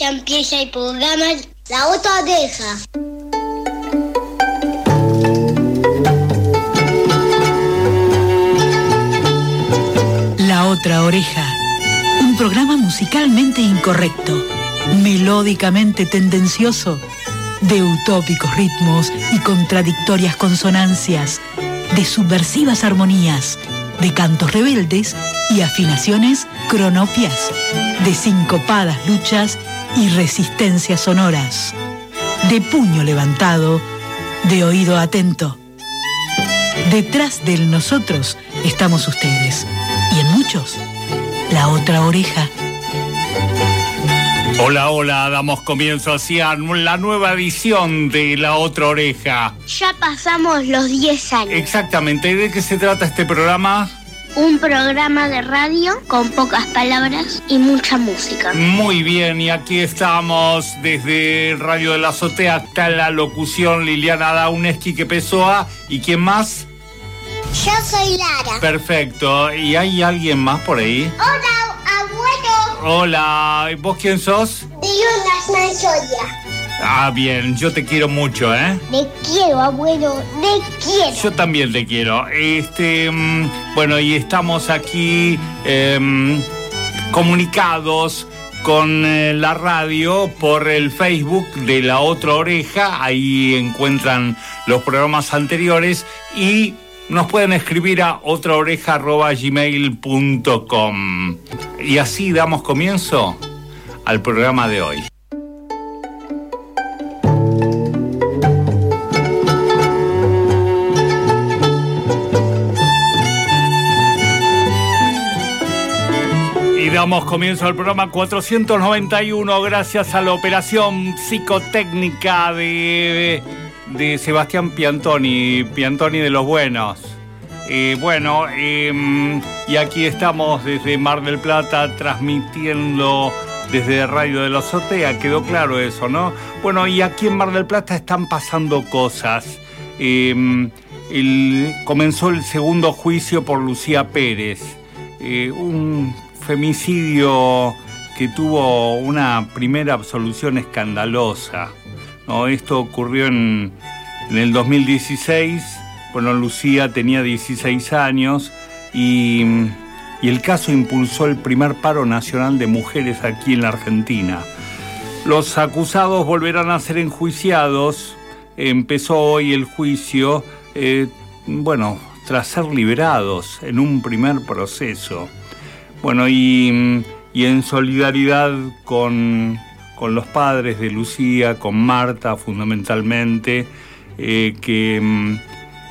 Empieza el programa La Otra Oreja. La Otra Oreja. Un programa musicalmente incorrecto, melódicamente tendencioso, de utópicos ritmos y contradictorias consonancias, de subversivas armonías, de cantos rebeldes y afinaciones cronopias, de sincopadas luchas y resistencias sonoras, de puño levantado, de oído atento. Detrás del nosotros estamos ustedes y en muchos la otra oreja. Hola, hola, damos comienzo hacia la nueva edición de La Otra Oreja. Ya pasamos los 10 años. Exactamente, ¿de qué se trata este programa? Un programa de radio con pocas palabras y mucha música. Muy bien, y aquí estamos desde Radio de la Azotea hasta la locución Liliana Dauneski que Pessoa. ¿Y quién más? Yo soy Lara. Perfecto. ¿Y hay alguien más por ahí? Hola. Hola, ¿y vos quién sos? Una Sanchoya. Ah, bien, yo te quiero mucho, ¿eh? Te quiero, abuelo. Te quiero. Yo también te quiero. Este, mm, bueno, y estamos aquí em, comunicados con eh, la radio por el Facebook de La Otra Oreja. Ahí encuentran los programas anteriores y nos pueden escribir a otraoreja.gmail.com. Y así damos comienzo al programa de hoy. Y damos comienzo al programa 491 gracias a la operación psicotécnica de, de Sebastián Piantoni, Piantoni de los Buenos. Eh, bueno, eh, y aquí estamos desde Mar del Plata transmitiendo desde Radio de la Azotea, quedó claro eso, ¿no? Bueno, y aquí en Mar del Plata están pasando cosas. El- comenzó el segundo juicio por Lucía Pérez, eh, un femicidio que tuvo una primera absolución escandalosa. Esto ocurrió en, en el 2016. Bueno, Lucía tenía 16 años y, y el caso impulsó el primer paro nacional de mujeres aquí en la Argentina. Los acusados volverán a ser enjuiciados. Empezó hoy el juicio, eh, bueno, tras ser liberados en un primer proceso. Bueno, y, y en solidaridad con, con los padres de Lucía, con Marta fundamentalmente, eh, que mm,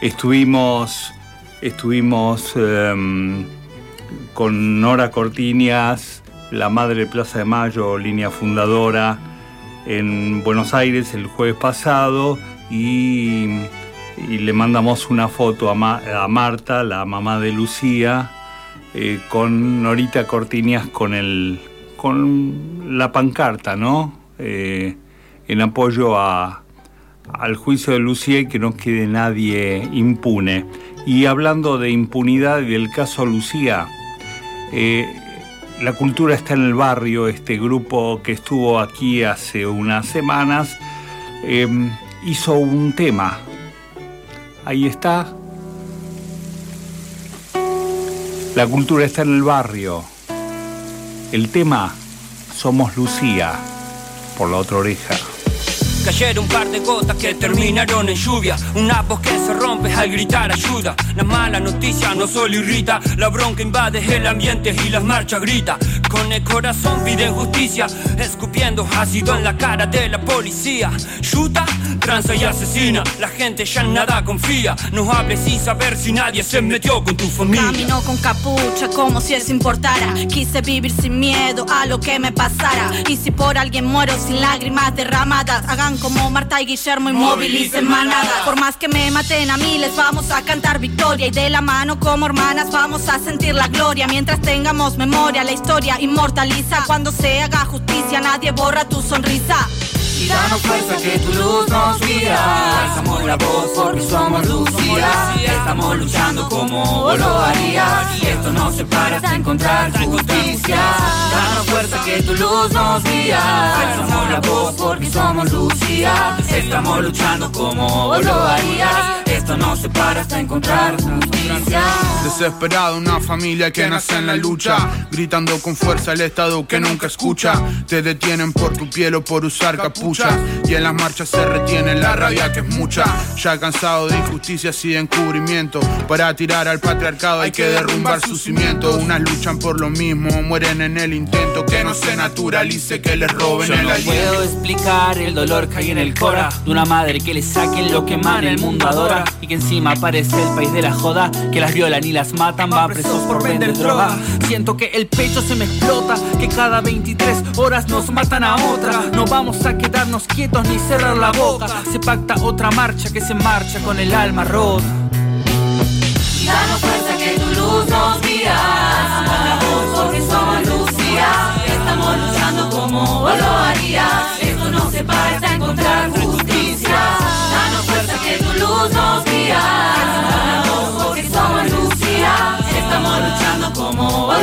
estuvimos, estuvimos em, con Nora Cortiñas, la madre de Plaza de Mayo, línea fundadora, en Buenos Aires el jueves pasado y, le mandamos una foto a Marta, la mamá de Lucía, eh, con Norita Cortiñas con el con la pancarta, ¿no? Eh, en apoyo a, al juicio de Lucía y que no quede nadie impune. Y hablando de impunidad y del caso Lucía, eh, la cultura está en el barrio, este grupo que estuvo aquí hace unas semanas, eh, hizo un tema. Ahí está. La cultura está en el barrio. El tema Somos Lucía, por la otra oreja. Cayeron un par de gotas que terminaron en lluvia. Una voz que se rompe al gritar ayuda. La mala noticia no solo irrita La bronca invade el ambiente y las marchas grita. Con el corazón piden justicia Escupiendo ácido en la cara de la policía. Yuta, tranza y asesina La gente ya en nada confía No hables sin saber si nadie se metió con tu familia Camino con capucha como si eso importara. Quise vivir sin miedo a lo que me pasara. Y si por alguien muero sin lágrimas derramadas, hagan como Marta y Guillermo y movilicen manada. Por más que me maten a miles, vamos a cantar victoria. Y de la mano como hermanas vamos a sentir la gloria. Mientras tengamos memoria, la historia inmortaliza. Cuando se haga justicia, nadie borra tu sonrisa. Y danos fuerza que tu luz nos guía. Alzamos la voz porque somos Lucía, estamos luchando como vos lo harías. Y esto no se para hasta encontrar justicia. Danos fuerza que tu luz nos guía. Alzamos la voz porque somos Lucía, estamos luchando como vos lo harías. Esto no se para hasta encontrar justicia. Desesperado, una familia que nace en la lucha, gritando con fuerza el Estado que nunca escucha. Te detienen por tu piel o por usar capucha, y en las marchas se retiene la rabia que es mucha. Ya cansado de injusticias y de encubrimiento, para tirar al patriarcado hay que derrumbar sus cimientos. Unas luchan por lo mismo, mueren en el intento que no se naturalice que les roben Yo el no aliento. puedo explicar el dolor que hay en el cora de una madre que le saquen lo que man el mundo adora y que encima parece el país de la joda que las violan y las matan van presos por vender droga siento que el pecho se me explota que cada 23 horas nos matan a otra no vamos a quedarnos quietos ni cerrar la boca se pacta otra marcha que se marcha con el alma rota danos fuerza que tu luz nos guía. Porque somos Lucía. Estamos luchando como vos lo harías. Esto no se para hasta encontrar nos porque somos. Estamos luchando como vos.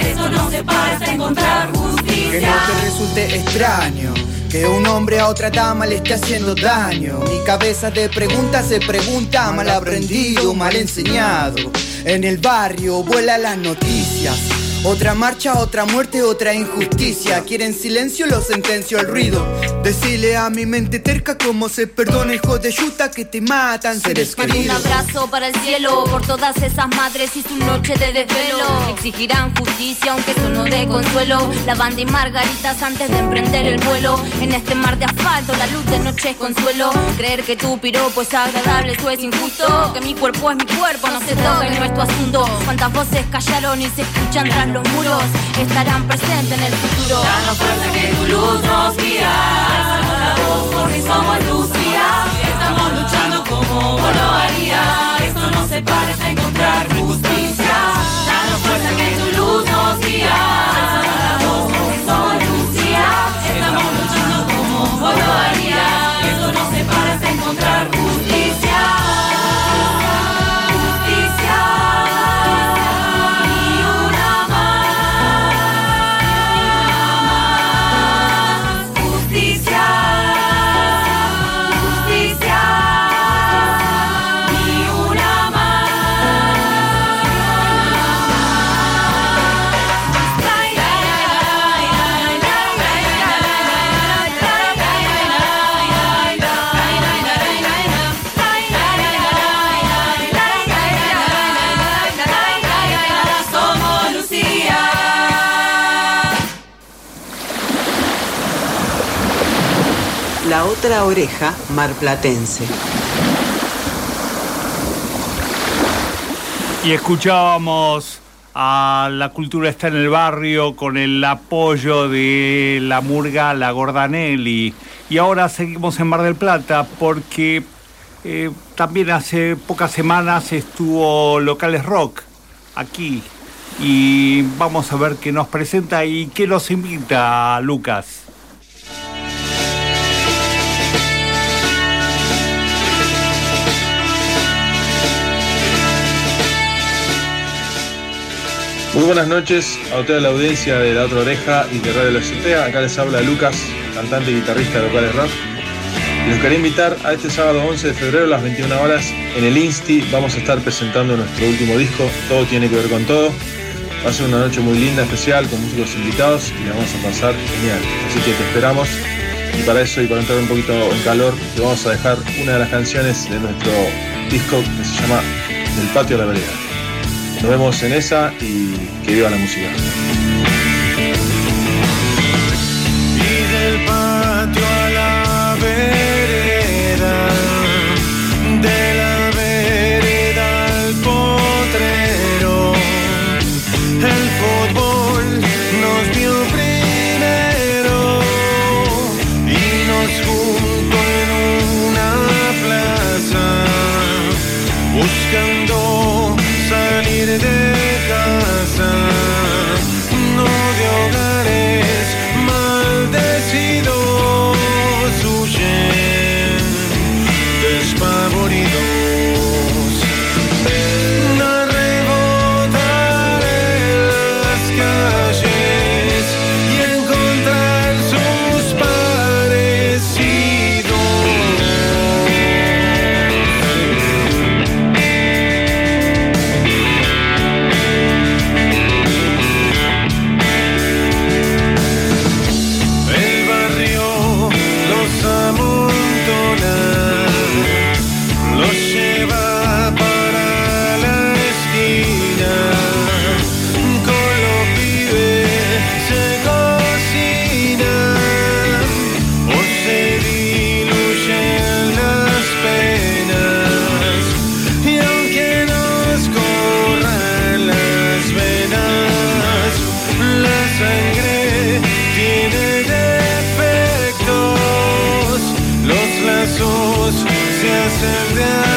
Esto no se para hasta encontrar Que no justicia. te resulte extraño que un hombre a otra dama le esté haciendo daño. Mi cabeza de preguntas se pregunta, mal aprendido, mal enseñado. En el barrio vuelan las noticias. Otra marcha, otra muerte, otra injusticia. Quieren silencio, lo sentencio al ruido. Decile a mi mente terca cómo se perdona, hijo de yuta, que te matan, seres Un queridos. abrazo para el cielo por todas esas madres y su noche de desvelo. Exigirán justicia aunque eso no dé consuelo. Lavanda y margaritas antes de emprender el vuelo. En este mar de asfalto la luz de noche es consuelo. Creer que tu piropo es agradable, eso es injusto. Que mi cuerpo es mi cuerpo, no se toca y no es tu asunto. Cuántas voces callaron y se escuchan tras los muros. Estarán presentes en el futuro. Danos fuerza que tu luz nos guía. La voz porque somos Lucía. Estamos luchando como vos lo harías. Esto no se para hasta encontrar justicia. Danos fuerza que tu luz nos guía. La voz porque somos Lucía. Estamos luchando como vos lo. La oreja marplatense. Y escuchábamos a La Cultura está en el barrio con el apoyo de la murga La Gordanelli. Y ahora seguimos en Mar del Plata porque eh, también hace pocas semanas estuvo Locales Rock aquí. Y vamos a ver qué nos presenta y qué nos invita Lucas. Muy buenas noches a toda la audiencia de La Otra Oreja y de Radio La Azotea. Acá les habla Lucas, cantante y guitarrista de locales rock. Y los quería invitar a este sábado 11 de febrero a las 21 horas en el Insti. Vamos a estar presentando nuestro último disco, Todo tiene que ver con todo. Va a ser una noche muy linda, especial, con músicos invitados y la vamos a pasar genial. Así que te esperamos. Y para eso y para entrar un poquito en calor, te vamos a dejar una de las canciones de nuestro disco que se llama Del patio a la vereda. Nos vemos en esa y que viva la música. Cárcel de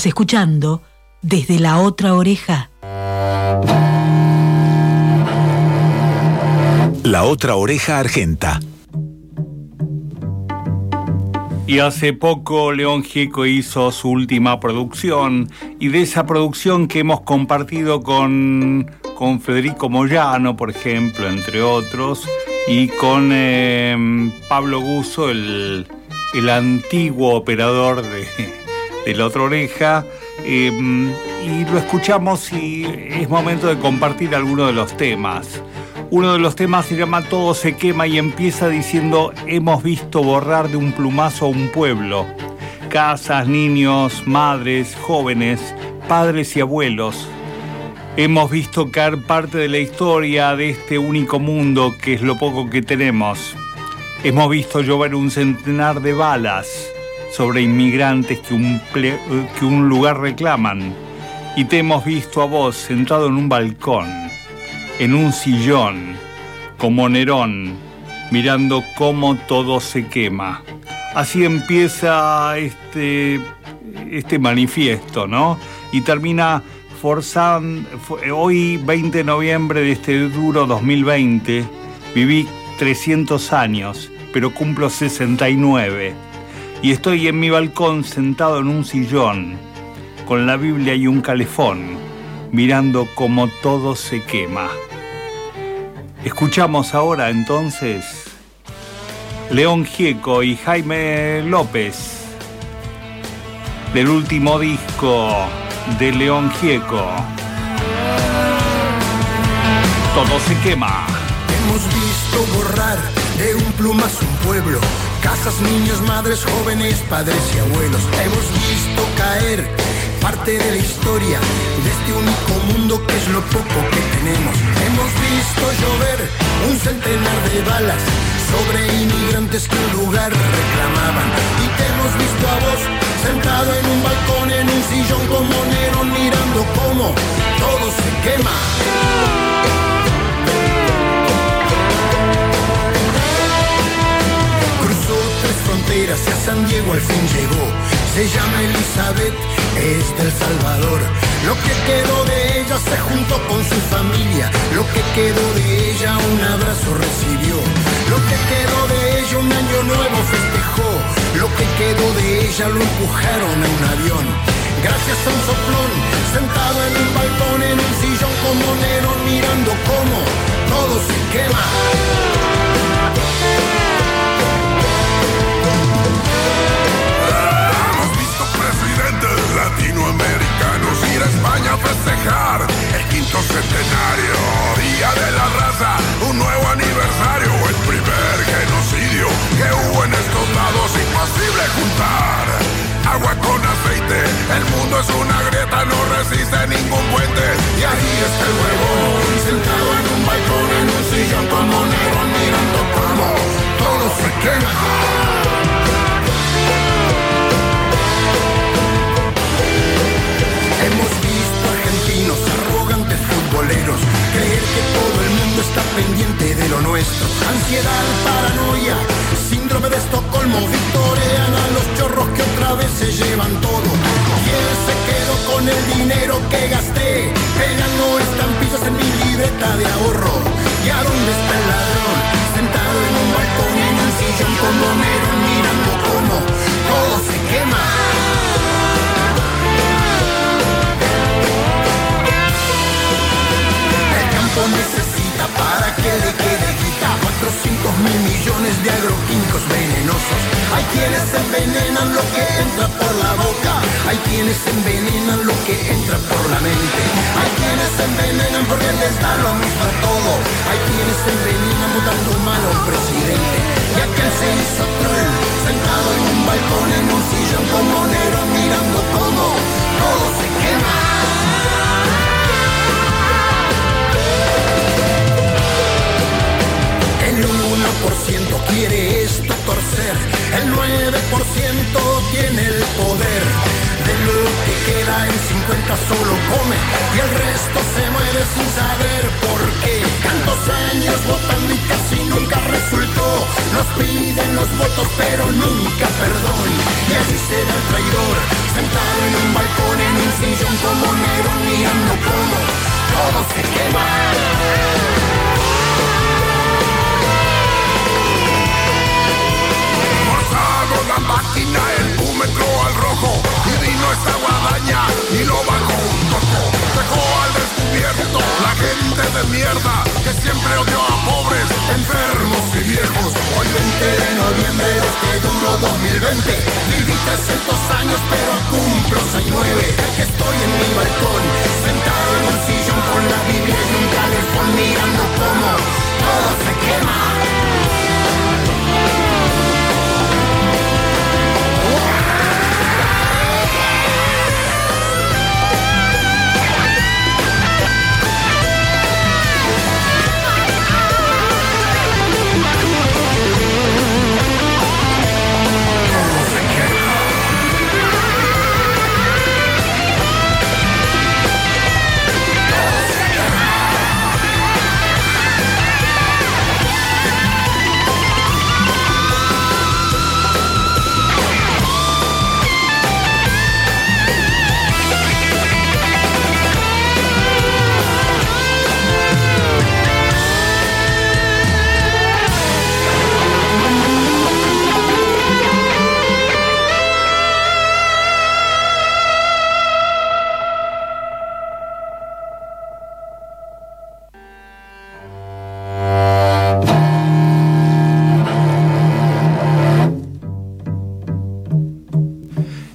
Estás escuchando desde la otra oreja. La otra oreja argenta. Y hace poco León Gieco hizo su última producción y de esa producción que hemos compartido con, con Federico Moyano, por ejemplo, entre otros, y con eh, Pablo Guso, el, el antiguo operador de, de La Otra Oreja, Eh, y lo escuchamos y es momento de compartir algunos de los temas. Uno de los temas se llama Todo se quema y empieza diciendo hemos visto borrar de un plumazo a un pueblo. Casas, niños, madres, jóvenes, padres y abuelos. Hemos visto caer parte de la historia de este único mundo que es lo poco que tenemos. Hemos visto llover un centenar de balas sobre inmigrantes que un, ple- que un lugar reclaman. Y te hemos visto a vos sentado en un balcón, en un sillón, como Nerón, mirando cómo todo se quema. Así empieza este, este manifiesto, ¿no? Y termina forzando, hoy 20 de noviembre de este duro 2020, viví 300 años, pero cumplo 69. Y estoy en mi balcón sentado en un sillón, con la Biblia y un calefón, mirando cómo todo se quema. Escuchamos ahora entonces León Gieco y Jaime López del último disco de León Gieco. Todo se quema. Hemos visto borrar de un plumazo un pueblo, casas, niños, madres, jóvenes, padres y abuelos. Hemos visto caer parte de la historia de este único mundo que es lo poco que tenemos. Hemos visto llover un centenar de balas sobre inmigrantes que un lugar reclamaban. Y te hemos visto a vos sentado en un balcón, en un sillón como Nerón, mirando cómo todo se quema. Fronteras y a San Diego al fin llegó. Se llama Elizabeth, es del Salvador. Lo que quedó de ella se juntó con su familia. Lo que quedó de ella un abrazo recibió. Lo que quedó de ella un año nuevo festejó. Lo que quedó de ella lo empujaron a un avión. Gracias a un soplón, sentado en un balcón, en un sillón como Nerón, mirando cómo todo se quema. España a festejar el quinto centenario, está pendiente de lo nuestro. Ansiedad, paranoia, síndrome de Estocolmo, victorean a los chorros que otra vez se llevan todo. ¿Quién se quedó con el dinero que gasté? Pegando estampillas en mi libreta de ahorro. ¿Y a dónde está el ladrón? Sentado en un balcón, en un sillón como Nerón, 50 solo come y el resto se muere sin saber por qué. Tantos años votando y casi nunca resultó. Nos piden los votos pero nunca perdón. Y así será el traidor, sentado en un balcón, en un sillón como Nerón, mirando cómo todo se quema. La máquina, el búmetro al rojo Vino esta guadaña y lo bajó un poco. Dejó al descubierto la gente de mierda Que siempre odió a pobres, enfermos y viejos. Hoy 20 de noviembre de este duro 2020 Viví 300 años pero cumplo soy nueve. Que estoy en mi balcón Sentado en un sillón con la Biblia y un calefón Mirando cómo todo se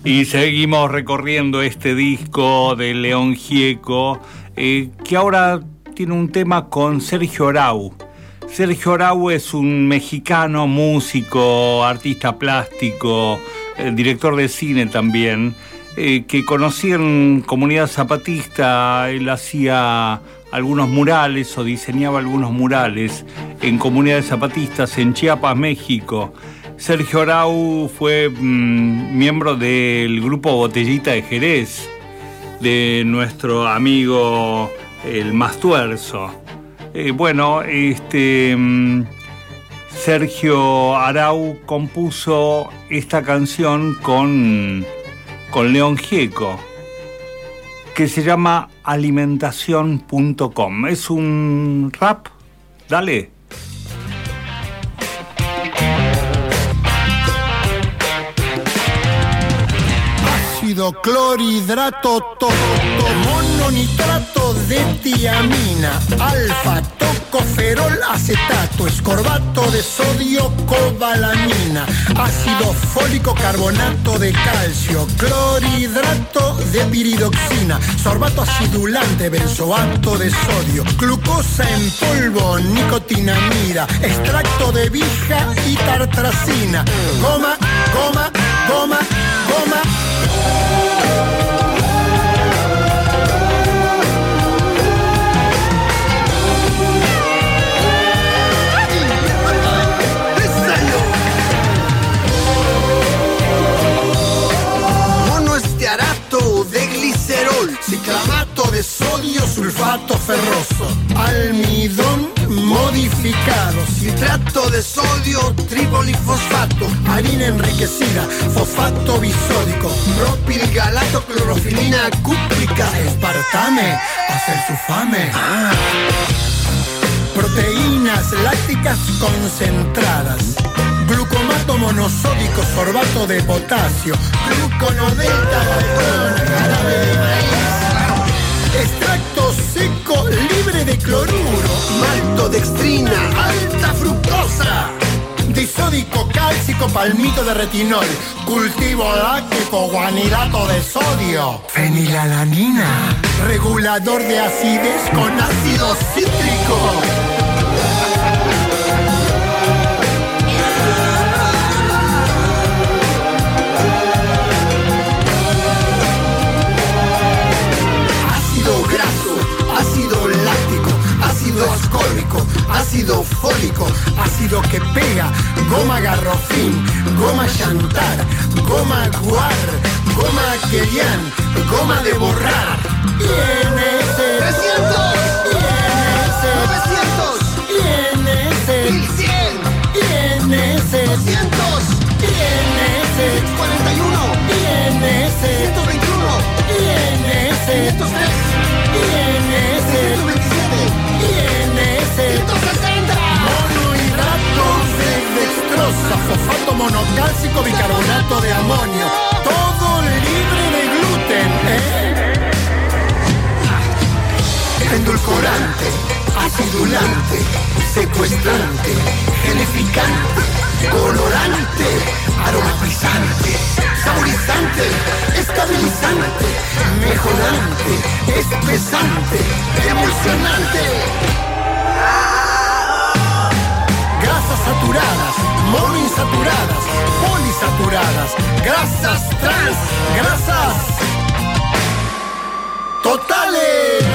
Y seguimos recorriendo este disco de León Gieco, eh, que ahora tiene un tema con Sergio Arau. Sergio Arau es un mexicano, músico, artista plástico, eh, director de cine también, eh, que conocí en comunidad zapatista, él hacía algunos murales o diseñaba algunos murales en comunidades zapatistas en Chiapas, México. Sergio Arau fue mm, miembro del grupo Botellita de Jerez, de nuestro amigo el Mastuerzo. Eh, bueno, este mm, Sergio Arau compuso esta canción con, con León Gieco, que se llama alimentación.com. Es un rap, dale. Ácido clorhidrato, to- to- mononitrato de tiamina, alfa, tocoferol, acetato, escorbato de sodio, cobalamina, ácido fólico, carbonato de calcio, clorhidrato de piridoxina, sorbato acidulante, benzoato de sodio, glucosa en polvo, nicotinamida, extracto de vija y tartracina, goma, goma, goma, goma. Monoestearato de glicerol, ciclamato de sodio, sulfato ferroso, almidón modificado, citrato de sodio, tripolifosfato, harina enriquecida, fosfato bisódico, propilgalato, clorofilina cúprica, espartame, hacer su fame. Proteínas lácticas concentradas. Glucomato monosódico, sorbato de potasio, gluconodelta, palmito de retinol, cultivo láctico, guanidato de sodio, fenilalanina, regulador de acidez con ácido cítrico. Ácido ascórbico, ácido fólico, ácido que pega, goma garrofín, goma chantar, goma guar, goma querian, goma de borrar. INS 300, monocálcico, bicarbonato de amonio, todo libre de gluten. ¿eh? Endulcorante, acidulante, secuestrante, gelificante, colorante, aromatizante, saborizante, estabilizante, mejorante, espesante, emulsionante. Saturadas, monoinsaturadas, polisaturadas, grasas trans, grasas totales.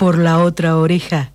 por la otra oreja.